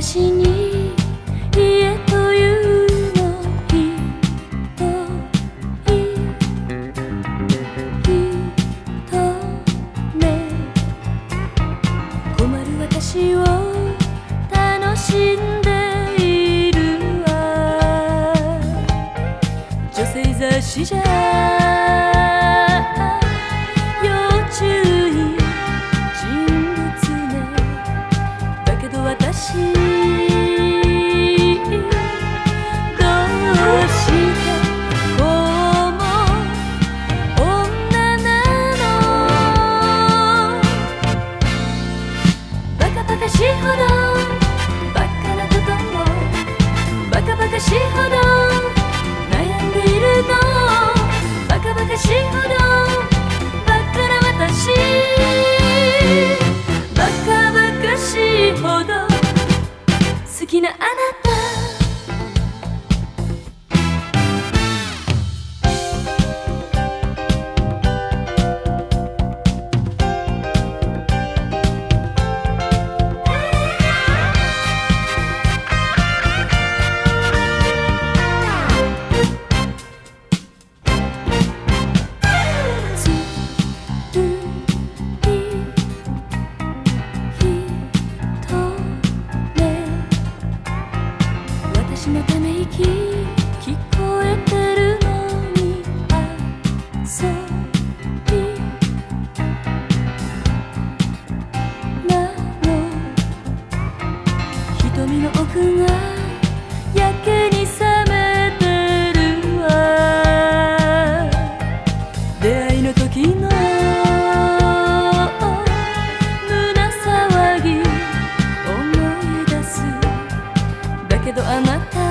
私に家というのひとひひとめ困る私を楽しんでいるわ。女性雑誌じゃ。瞳の奥がやけに冷めてるわ出会いの時の胸騒ぎ思い出すだけどあなた